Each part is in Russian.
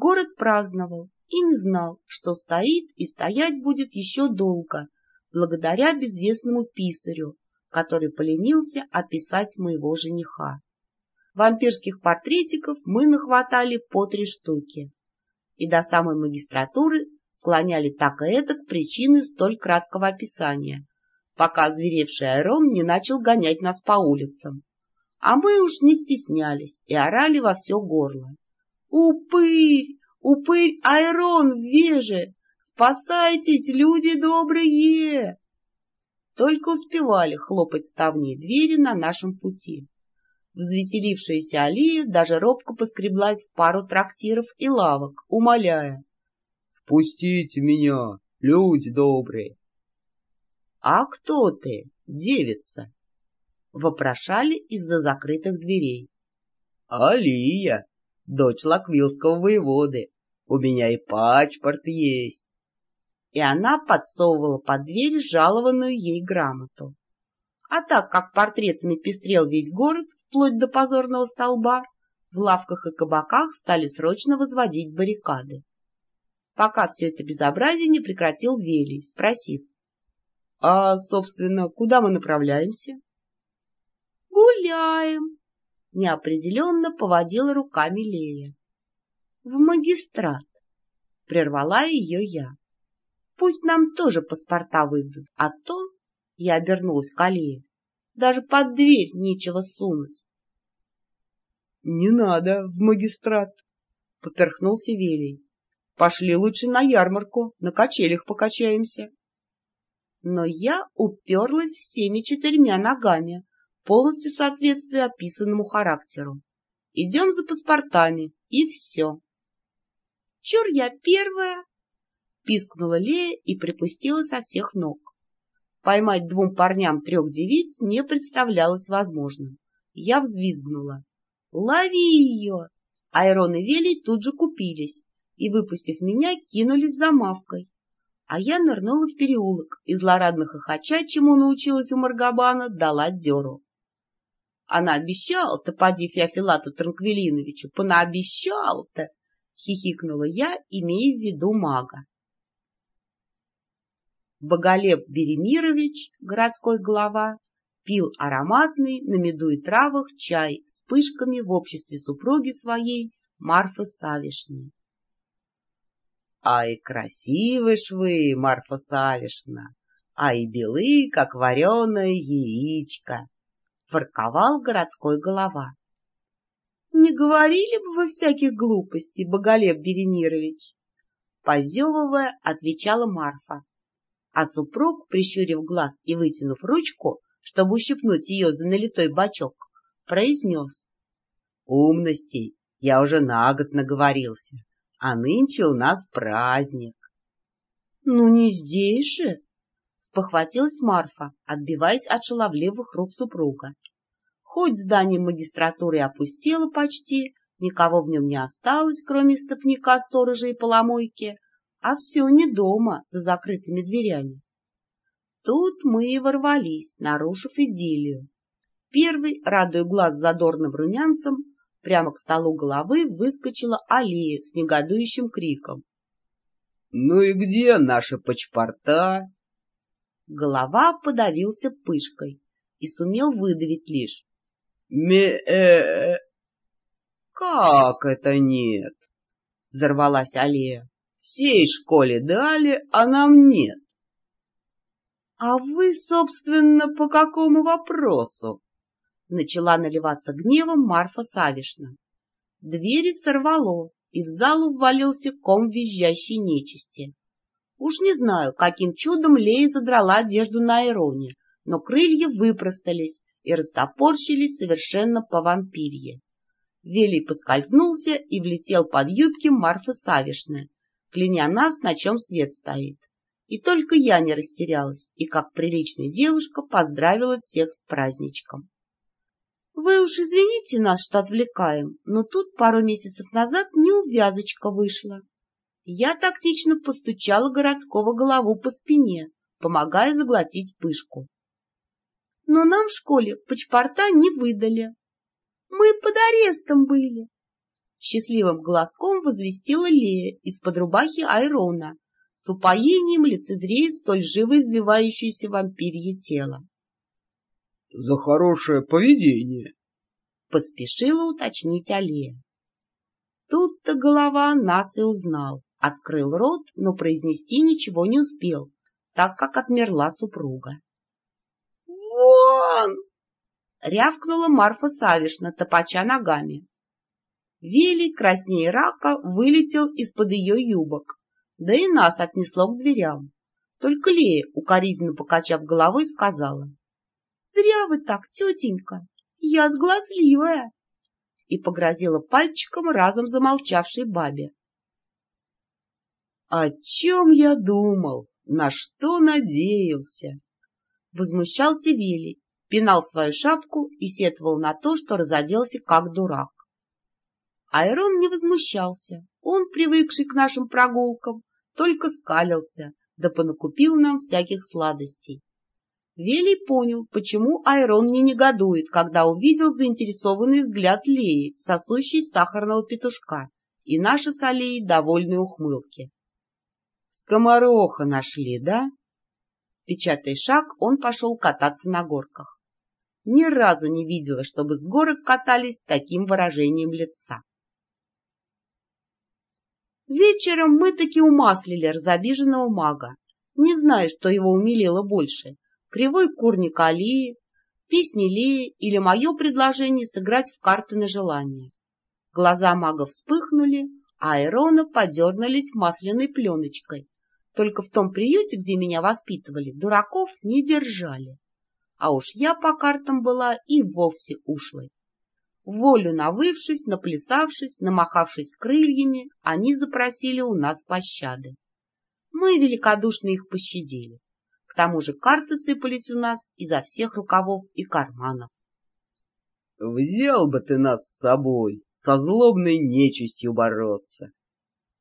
Город праздновал и не знал, что стоит и стоять будет еще долго, благодаря безвестному писарю, который поленился описать моего жениха. Вампирских портретиков мы нахватали по три штуки. И до самой магистратуры склоняли так и это к причины столь краткого описания, пока озверевший Айрон не начал гонять нас по улицам. А мы уж не стеснялись и орали во все горло. «Упырь! Упырь Айрон в веже! Спасайтесь, люди добрые!» Только успевали хлопать ставни двери на нашем пути. Взвеселившаяся Алия даже робко поскреблась в пару трактиров и лавок, умоляя. «Впустите меня, люди добрые!» «А кто ты, девица?» — вопрошали из-за закрытых дверей. «Алия, дочь лаквилского воеводы, у меня и пачпорт есть!» И она подсовывала под дверь жалованную ей грамоту. А так как портретами пестрел весь город, вплоть до позорного столба, в лавках и кабаках стали срочно возводить баррикады. Пока все это безобразие не прекратил Велий, спросив. — А, собственно, куда мы направляемся? — Гуляем, — неопределенно поводила руками Лея. — В магистрат, — прервала ее я. — Пусть нам тоже паспорта выдадут, а то я обернулась к Алие. Даже под дверь нечего сунуть. — Не надо в магистрат, — поперхнулся Велий. — Пошли лучше на ярмарку, на качелях покачаемся. Но я уперлась всеми четырьмя ногами, полностью соответствуя описанному характеру. Идем за паспортами, и все. — Чур я первая! — пискнула Лея и припустила со всех ног. Поймать двум парням трех девиц не представлялось возможным. Я взвизгнула. «Лови ее!» Айрон и Велий тут же купились и, выпустив меня, кинулись за мавкой. А я нырнула в переулок и, злорадно хохоча, чему научилась у Маргабана, дала дёру. Она обещала-то, поди Феофилату Транквилиновичу, понаобещал-то, хихикнула я, имея в виду мага. Боголеп Беремирович, городской глава, пил ароматный на меду и травах чай с пышками в обществе супруги своей Марфы Савишны. — Ай, красивы ж вы, Марфа Савишна, а и белы, как вареное яичко! — ворковал городской голова. — Не говорили бы вы всяких глупостей, Боголеп Беремирович? Позевывая, отвечала Марфа а супруг, прищурив глаз и вытянув ручку, чтобы ущипнуть ее за налитой бачок, произнес. «Умностей я уже на год наговорился, а нынче у нас праздник». «Ну не здесь же!» — спохватилась Марфа, отбиваясь от шаловливых рук супруга. Хоть здание магистратуры опустело почти, никого в нем не осталось, кроме стопника, сторожа и поломойки, а все не дома, за закрытыми дверями. Тут мы и ворвались, нарушив идиллию. Первый, радуя глаз задорным румянцем, прямо к столу головы выскочила Алия с негодующим криком. — Ну и где наши пачпорта? Голова подавился пышкой и сумел выдавить лишь. — Ме-э... — Как это нет? — взорвалась Алия. Всей школе дали, а нам нет. — А вы, собственно, по какому вопросу? Начала наливаться гневом Марфа Савишна. Двери сорвало, и в залу ввалился ком визжащей нечисти. Уж не знаю, каким чудом Лея задрала одежду на Ироне, но крылья выпростались и растопорщились совершенно по вампирье. Велий поскользнулся и влетел под юбки Марфы Савишны, кляня нас, на чем свет стоит. И только я не растерялась и, как приличная девушка, поздравила всех с праздничком. Вы уж извините нас, что отвлекаем, но тут пару месяцев назад неувязочка вышла. Я тактично постучала городского голову по спине, помогая заглотить пышку. Но нам в школе пачпорта не выдали. Мы под арестом были. Счастливым глазком возвестила Лея из-под рубахи Айрона, с упоением лицезрея столь живо извивающееся вампирье тело. — За хорошее поведение! — поспешила уточнить Алия. Тут-то голова нас и узнал. Открыл рот, но произнести ничего не успел, так как отмерла супруга. «Вон!» — рявкнула Марфа Савишна, топача ногами. Вилли, краснее рака, вылетел из-под ее юбок, да и нас отнесло к дверям. Только Лея, укоризненно покачав головой, сказала. — Зря вы так, тетенька, я сглазливая. И погрозила пальчиком разом замолчавшей бабе. — О чем я думал? На что надеялся? Возмущался Вилли, пинал свою шапку и сетовал на то, что разоделся как дурак. Айрон не возмущался. Он, привыкший к нашим прогулкам, только скалился, да понакупил нам всяких сладостей. Велий понял, почему Айрон не негодует, когда увидел заинтересованный взгляд Леи, сосущей сахарного петушка, и наши с Алией довольные ухмылки. «Скомороха нашли, да?» Печатая шаг, он пошел кататься на горках. Ни разу не видела, чтобы с горок катались с таким выражением лица. Вечером мы таки умаслили разобиженного мага. Не знаю, что его умилило больше. Кривой курник Алии, песни Лии или мое предложение сыграть в карты на желание. Глаза мага вспыхнули, Айрона подернулись масляной пленочкой. Только в том приюте, где меня воспитывали, дураков не держали. А уж я по картам была и вовсе ушлой. Волю навывшись, наплясавшись, намахавшись крыльями, они запросили у нас пощады. Мы великодушно их пощадили. К тому же карты сыпались у нас изо всех рукавов и карманов. — Взял бы ты нас с собой, со злобной нечистью бороться.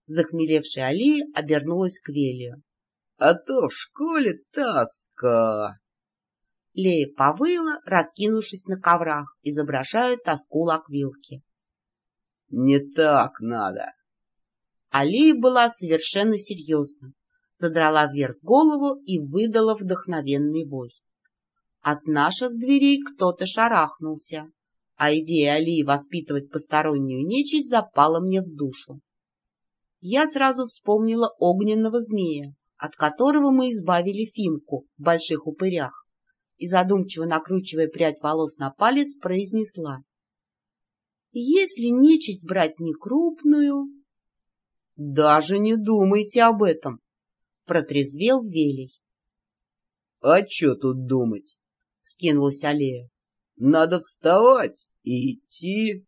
Захмелевшая Алия обернулась к Велию. — А то в школе тоска. Лея повыла, раскинувшись на коврах, изображая тоску лаквилки. — Не так надо. Алия была совершенно серьезна, задрала вверх голову и выдала вдохновенный вой. От наших дверей кто-то шарахнулся, а идея Алии воспитывать постороннюю нечисть запала мне в душу. Я сразу вспомнила огненного змея, от которого мы избавили Фимку в больших упырях и, задумчиво накручивая прядь волос на палец, произнесла. «Если нечисть брать не крупную...» «Даже не думайте об этом!» — протрезвел Велий. «А что тут думать?» — скинулась Аллея. «Надо вставать и идти».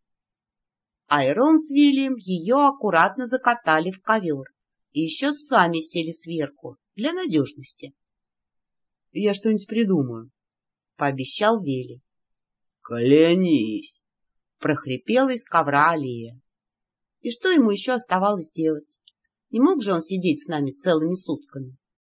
Айрон с Вильям ее аккуратно закатали в ковер и еще сами сели сверху для надежности. «Я что-нибудь придумаю», — пообещал Вели. «Клянись!» — прохрипела из ковра Алия. И что ему еще оставалось делать? Не мог же он сидеть с нами целыми сутками?